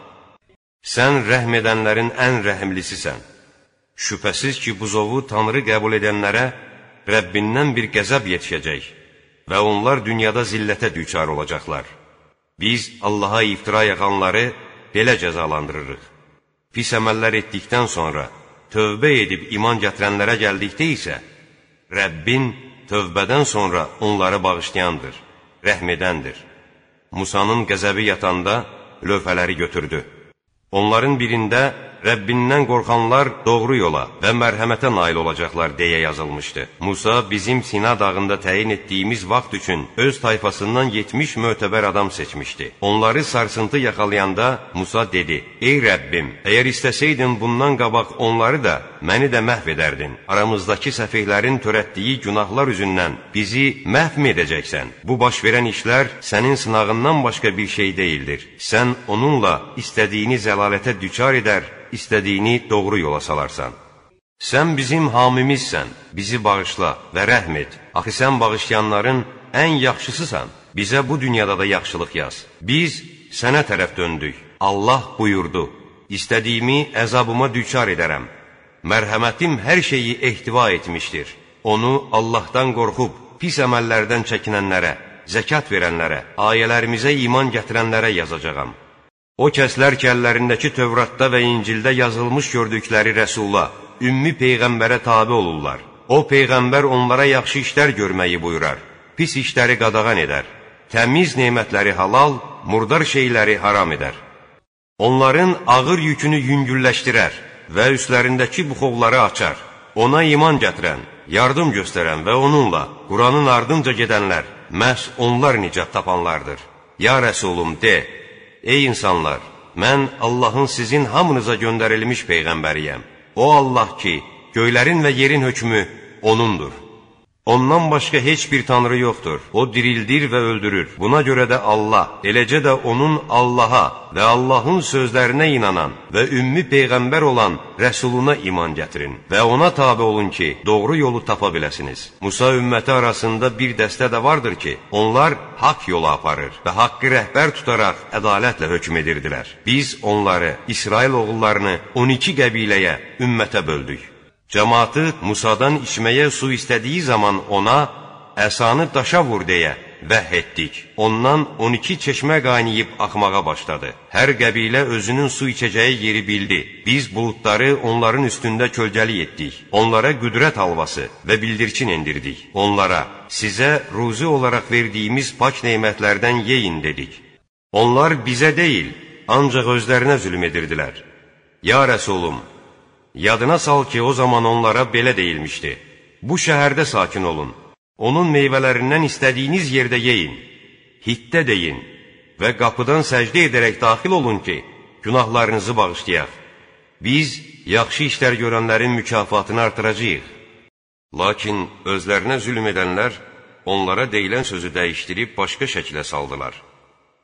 Sən rəhm edənlərin ən rəhimlisisən. Şübhəsiz ki, buzovu Tanrı qəbul edənlərə Rəbbindən bir qəzəb yetişəcək və onlar dünyada zillətə düçar olacaqlar. Biz Allaha iftira yaxanları belə cəzalandırırıq. Pis əməllər etdikdən sonra tövbə edib iman gətirənlərə gəldikdə isə, Rəbbin tövbədən sonra onları bağışlayandır, rəhm edəndir. Musanın qəzəbi yatanda lövhələri götürdü. Onların birində Rəbbindən qorxanlar doğru yola və mərhəmətə nail olacaqlar deyə yazılmışdı. Musa bizim Sina dağında təyin etdiyimiz vaxt üçün öz tayfasından 70 mötəbər adam seçmişdi. Onları sarsıntı yaxalayanda Musa dedi, Ey Rəbbim, əgər istəsəydin bundan qabaq onları da, məni də məhv edərdin. Aramızdakı səfihlərin törətdiyi günahlar üzündən bizi məhv edəcəksən? Bu baş verən işlər sənin sınağından başqa bir şey deyildir. Sən onunla istədiyini zəlalətə düçar edər, istədiyini doğru yola salarsan. Sən bizim hamimizsən, bizi bağışla və rəhm et. Axı sən bağışlayanların ən yaxşısısan. Bizə bu dünyada da yaxşılıq yaz. Biz sənə tərəf döndük. Allah buyurdu, İstədiyimi əzabıma düçar edərəm. Mərhəmətim hər şeyi ehtiva etmişdir. Onu Allahdan qorxub, pis əməllərdən çəkinənlərə, zəkat verənlərə, ayələrimizə iman gətirənlərə yazacağam. O kəslər ki, əllərindəki Tövratda və İncildə yazılmış gördükləri rəsula, ümmi peyğəmbərə tabi olurlar. O peyğəmbər onlara yaxşı işlər görməyi buyurar, pis işləri qadağan edər, təmiz nemətləri halal, murdar şeyləri haram edər. Onların ağır yükünü yüngülləşdirər və üstlərindəki buxovları açar. Ona iman gətirən, yardım göstərən və onunla Quranın ardınca gedənlər, məhz onlar nicat tapanlardır. Ya Rəsulum, de, Ey insanlar, mən Allahın sizin hamınıza göndərilmiş peyğəmbəriyəm. O Allah ki, göylərin və yerin hökmü O'nundur. Ondan başqa heç bir tanrı yoxdur. O dirildir və öldürür. Buna görə də Allah, eləcə də onun Allaha və Allahın sözlərinə inanan və ümmi peyğəmbər olan rəsuluna iman gətirin və ona tabe olun ki, doğru yolu tapa biləsiniz. Musa ümməti arasında bir dəstə də vardır ki, onlar haqq yolu aparır və haqqı rəhbər tutaraq ədalətlə hökm edirdilər. Biz onları, İsrail oğullarını 12 qəbiləyə, ümmətə böldük. Cəmatı Musadan içməyə su istədiyi zaman ona, əsanı daşa vur deyə vəh etdik. Ondan 12 çeşmə qaynayıb axmağa başladı. Hər qəbilə özünün su içəcəyi yeri bildi. Biz buludları onların üstündə kölgəli etdik. Onlara qüdrət alvası və bildirçin endirdik. Onlara, sizə ruzi olaraq verdiyimiz pak neymətlərdən yeyin dedik. Onlar bizə deyil, ancaq özlərinə zülm edirdilər. Ya Rəsulum, Yadına sal ki, o zaman onlara belə deyilmişdi. Bu şəhərdə sakin olun. Onun meyvələrindən istədiyiniz yerdə yeyin. Hittə deyin və qapıdan səcdə edərək daxil olun ki, günahlarınızı bağışlayaq. Biz yaxşı işlər görənlərin mükafatını artıracağıq. Lakin özlərinə zülm edənlər onlara deyilən sözü dəyişdirib başqa şəklə saldılar.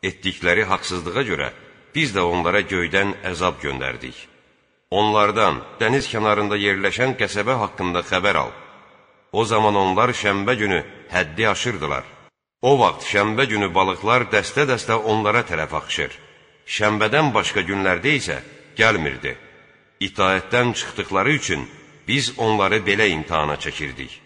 Etdikləri haqsızlığa görə biz də onlara göydən əzab göndərdik. Onlardan dəniz kənarında yerləşən qəsəbə haqqında xəbər al. O zaman onlar şəmbə günü həddi aşırdılar. O vaxt şəmbə günü balıqlar dəstə-dəstə onlara tərəf axışır. Şəmbədən başqa günlərdə isə gəlmirdi. İtaətdən çıxdıqları üçün biz onları belə imtihana çəkirdik.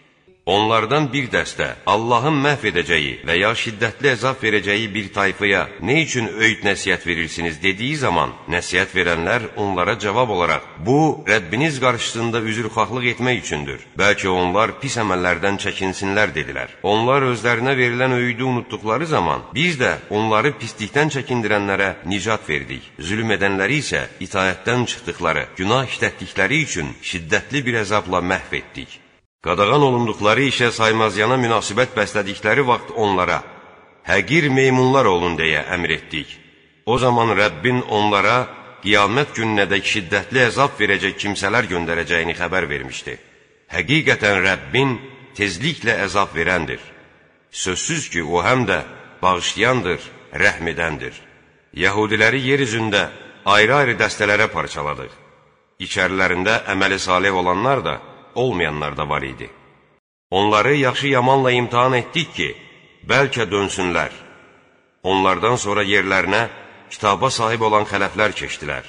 Onlardan bir dəstə Allahın məhv edəcəyi və ya şiddətli əzab verəcəyi bir tayfaya nə üçün öyüd nəsiyyət verirsiniz dediyi zaman, nəsiyyət verənlər onlara cavab olaraq, bu, Rəbbiniz qarşısında üzrxahlıq etmək üçündür. Bəlkə onlar pis əməllərdən çəkinsinlər dedilər. Onlar özlərinə verilən öyüdü unutduqları zaman, biz də onları pislikdən çəkindirənlərə nicat verdik. Zülm edənləri isə itayətdən çıxdıqları, günah işlətdikləri üçün şiddətli bir əzabla məhv etdik. Qadağan olunduqları işə saymazyana münasibət bəslədikləri vaxt onlara, həqir meymunlar olun deyə əmr etdik. O zaman Rəbbin onlara qiyamət gününədək şiddətli əzab verəcək kimsələr göndərəcəyini xəbər vermişdi. Həqiqətən Rəbbin tezliklə əzab verəndir. Sözsüz ki, o həm də bağışlayandır, rəhm edəndir. Yahudiləri yer üzündə ayrı-ayrı dəstələrə parçaladıq. İçərilərində əməli salih olanlar da, olmayanlar da var idi. Onları yaxşı yamanla imtihan etdik ki, bəlkə dönsünlər. Onlardan sonra yerlərinə kitaba sahib olan xələflər keçdilər.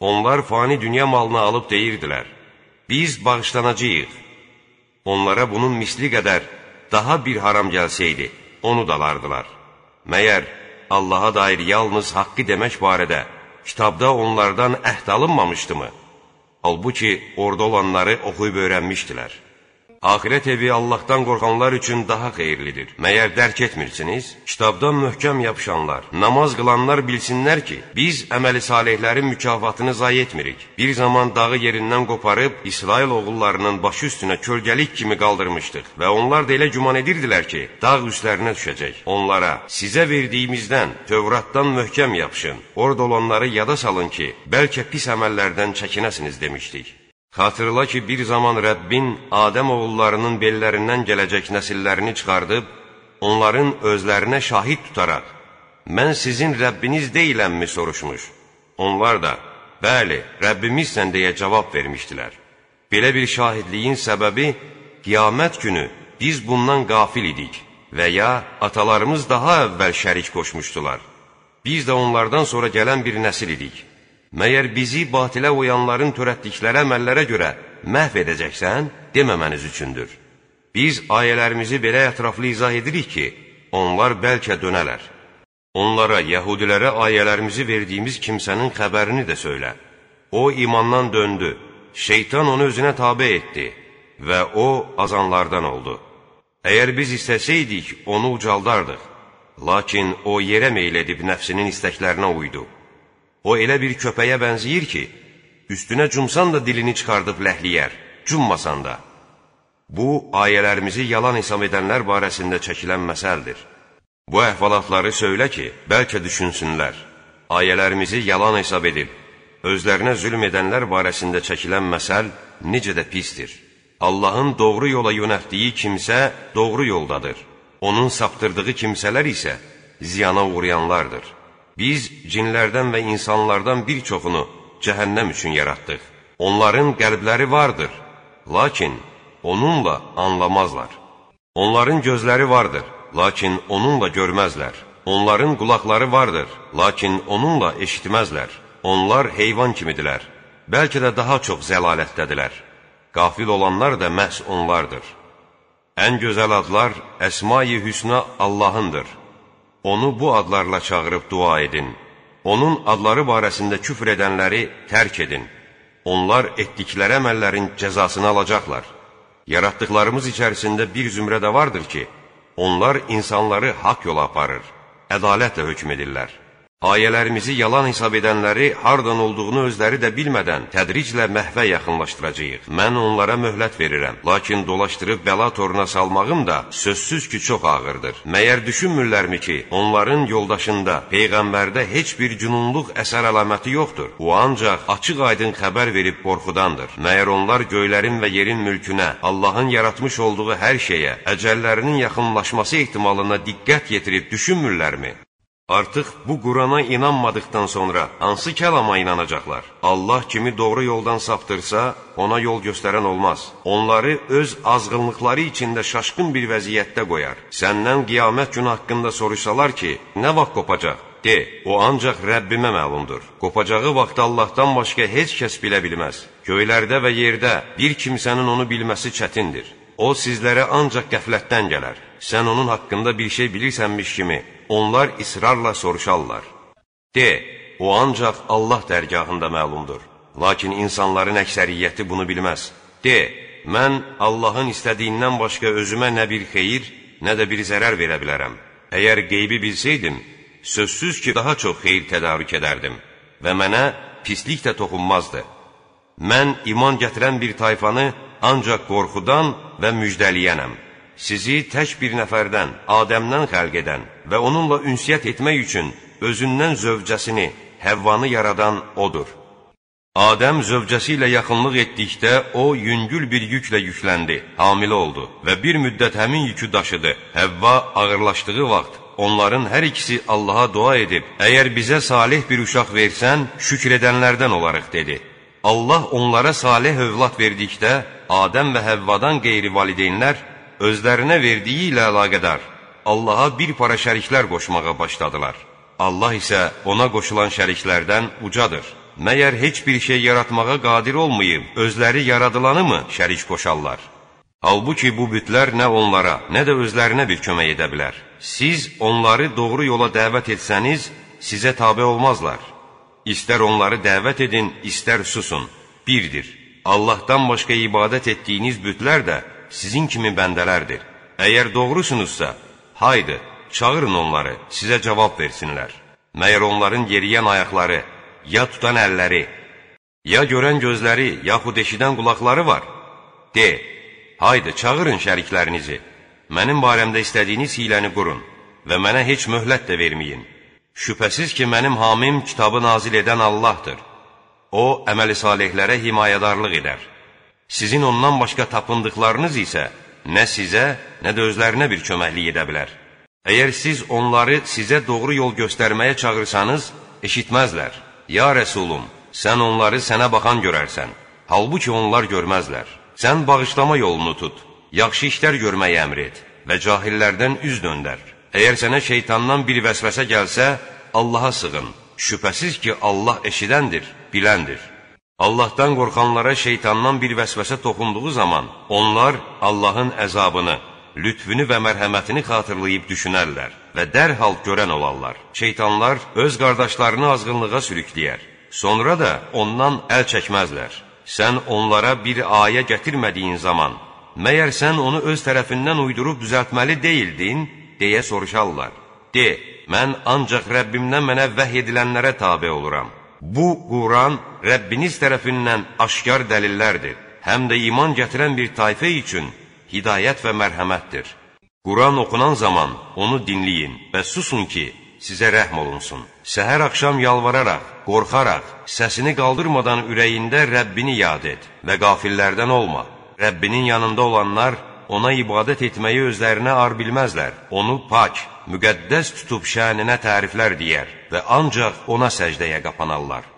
Onlar fani dünya malını alıb deyirdilər, biz bağışlanacağıq. Onlara bunun misli qədər daha bir haram gəlsəydi, onu dalardılar. Məyər Allaha dair yalnız haqqı demək barədə kitabda onlardan əhd alınmamışdımı? Halbuki orada olanları oxuyub öyrənmişdilər. Axirət evi Allahdan qorxanlar üçün daha xeyirlidir. Məyər dərk etmirsiniz? Kitabdan möhkəm yapışanlar, namaz qılanlar bilsinlər ki, biz əməli salihlərin mükafatını zayi etmirik. Bir zaman dağı yerindən qoparıb İsrail oğullarının başı üstünə kölgəlik kimi qaldırmışdıq və onlar da elə güman edirdilər ki, dağ üstlərinə düşəcək. Onlara, sizə verdiyimizdən, Tövratdan möhkəm yapışın, orada olanları yada salın ki, bəlkə pis əməllərdən çəkinəsiniz demişdik. Xatırla ki, bir zaman Rəbbin Adəm oğullarının bellərindən gələcək nəsillərini çıxardıb, onların özlərinə şahid tutaraq, mən sizin Rəbbiniz deyiləmmi soruşmuş. Onlar da, bəli, Rəbbimizsən deyə cavab vermişdilər. Belə bir şahidliyin səbəbi, qiyamət günü biz bundan qafil idik və ya atalarımız daha əvvəl şərik qoşmuşdular. Biz də onlardan sonra gələn bir nəsil idik. Məyər bizi batilə uyanların törətdikləri əməllərə görə məhv edəcəksən, deməməniz üçündür. Biz ayələrimizi belə ətraflı izah edirik ki, onlar bəlkə dönələr. Onlara, yəhudilərə ayələrimizi verdiyimiz kimsənin xəbərini də söylə. O imandan döndü, şeytan onu özünə tabi etdi və o azanlardan oldu. Əgər biz istəsəydik, onu ucaldardıq. Lakin o yerə meyl edib nəfsinin istəklərinə uydu. O elə bir köpəyə bənzəyir ki, üstünə cumsan da dilini çıxardıb ləhliyər, cummasan da. Bu, ayələrimizi yalan hesab edənlər barəsində çəkilən məsəldir. Bu əhvalatları söylə ki, bəlkə düşünsünlər. Ayələrimizi yalan hesab edib, özlərinə zülm edənlər barəsində çəkilən məsəl necə də pistir. Allahın doğru yola yönətdiyi kimsə doğru yoldadır. Onun saptırdığı kimsələr isə ziyana uğrayanlardır. Biz cinlərdən və insanlardan bir çoxunu cəhənnəm üçün yaratdıq. Onların qəlbləri vardır, lakin onunla anlamazlar. Onların gözləri vardır, lakin onunla görməzlər. Onların qulaqları vardır, lakin onunla eşitməzlər. Onlar heyvan kimidirlər, bəlkə də daha çox zəlalətdədirlər. Qafil olanlar da məhz onlardır. Ən gözəl adlar Əsma-i Hüsna Allahındır. Onu bu adlarla çağırıb dua edin. Onun adları barəsində küfr edənləri tərk edin. Onlar etdikləri əməllərin cəzasını alacaqlar. Yaratdıqlarımız içərisində bir zümrə də vardır ki, onlar insanları haqq yola aparır, ədalətlə hökm edirlər. Ayələrimizi yalan hesab edənləri hardan olduğunu özləri də bilmədən tədriclə məhvə yaxınlaşdıracağıq. Mən onlara möhlət verirəm, lakin dolaşdırıb bəla toruna salmağım da sözsüz ki, çox ağırdır. Məyər düşünmürlərmi ki, onların yoldaşında, Peyğəmbərdə heç bir cünunluq əsər əlaməti yoxdur. O ancaq açıq-aydın xəbər verib qorxudandır. Məyər onlar göylərin və yerin mülkünə, Allahın yaratmış olduğu hər şeyə, əcəllərinin yaxınlaşması ehtimalına diqqət yetirib düşünmürlərmi? Artıq bu Qurana inanmadıqdan sonra hansı kəlama inanacaqlar? Allah kimi doğru yoldan saptırsa, ona yol göstərən olmaz. Onları öz azğınlıqları içində şaşqın bir vəziyyətdə qoyar. Səndən qiyamət günü haqqında soruşsalar ki, nə vaxt qopacaq? De, o ancaq Rəbbimə məlumdur. Qopacağı vaxt Allahdan başqa heç kəs bilə bilməz. Göylərdə və yerdə bir kimsənin onu bilməsi çətindir. O sizlərə ancaq qəflətdən gələr. Sən onun haqqında bir şey bilirsənmiş kimi, onlar israrla soruşarlar. De, o ancaq Allah dərgahında məlumdur. Lakin insanların əksəriyyəti bunu bilməz. De, mən Allahın istədiyindən başqa özümə nə bir xeyir, nə də bir zərər verə bilərəm. Əgər qeybi bilsəydim, sözsüz ki, daha çox xeyir tədarük edərdim və mənə pislik də toxunmazdı. Mən iman gətirən bir tayfanı ancaq qorxudan və müjdəliyənəm sizi tək bir nəfərdən, Adəmdən xəlq edən və onunla ünsiyyət etmək üçün özündən zövcəsini, Həvvanı yaradan odur. Adəm zövcəsi ilə yaxınlıq etdikdə o yüngül bir yüklə yükləndi, hamilə oldu və bir müddət həmin yükü daşıdı. Həvva ağırlaşdığı vaxt onların hər ikisi Allaha dua edib, əgər bizə salih bir uşaq versən, şükr edənlərdən olarıq dedi. Allah onlara salih övlad verdikdə, Adəm və Həvvadan qeyri valideynlər özlərinə verdiyi ilə əlaqədar Allaha bir para şəriklər qoşmağa başladılar. Allah isə ona qoşulan şəriklərdən ucadır. Məyər heç bir şey yaratmağa qadir olmayıb, özləri yaradılanı mı şərik qoşarlar? Halbuki bu bütlər nə onlara, nə də özlərinə bir kömək edə bilər. Siz onları doğru yola dəvət etsəniz, sizə tabe olmazlar. İstər onları dəvət edin, istər susun. Birdir. Allahdan başqa ibadət etdiyiniz bütlər də sizin kimi bəndələrdir. Əgər doğrusunuzsa, haydı, çağırın onları, sizə cavab versinlər. Məyər onların yeriyən ayaqları, ya tutan əlləri, ya görən gözləri, yaxud eşidən qulaqları var? De, haydı, çağırın şəriklərinizi, mənim barəmdə istədiyiniz hiləni qurun və mənə heç möhlət də verməyin. Şübhəsiz ki, mənim hamim kitabı nazil edən Allahdır. O, əməli salihlərə himayədarlıq edər. Sizin ondan başqa tapındıqlarınız isə nə sizə, nə də özlərinə bir köməklik edə bilər. Əgər siz onları sizə doğru yol göstərməyə çağırsanız, eşitməzlər. Ya Rəsulum, sən onları sənə baxan görərsən. Halbuki onlar görməzlər. Sən bağışlama yolunu tut, yaxşı işlər görməyi əmr et və cahillərdən üz döndər. Əgər sənə şeytandan bir vəsvəsə gəlsə, Allaha sığın. Şübhəsiz ki, Allah eşidəndir, biləndir. Allahdan qorxanlara şeytandan bir vəsvəsə toxunduğu zaman, onlar Allahın əzabını, lütfünü və mərhəmətini xatırlayıb düşünərlər və dərhal görən olarlar. Şeytanlar öz qardaşlarını azğınlığa sürükləyər. Sonra da ondan əl çəkməzlər. Sən onlara bir ayə gətirmədiyin zaman, məyər sən onu öz tərəfindən uydurub düzəltməli deyildin, deyə soruşarlar. De, mən ancaq Rəbbimdən mənə vəhy edilənlərə tabi oluram. Bu, Quran Rəbbiniz tərəfindən aşkar dəlillərdir. Həm də iman gətirən bir tayfə üçün hidayət və mərhəmətdir. Quran oxunan zaman onu dinləyin və susun ki, sizə rəhm olunsun. Səhər axşam yalvararaq, qorxaraq, səsini qaldırmadan ürəyində Rəbbini yad et və qafillərdən olma. Rəbbinin yanında olanlar ona ibadət etməyi özlərinə ar bilməzlər. Onu pak, müqəddəs tutub şəninə təriflər deyər və ancaq ona səcdəyə qapanarlar.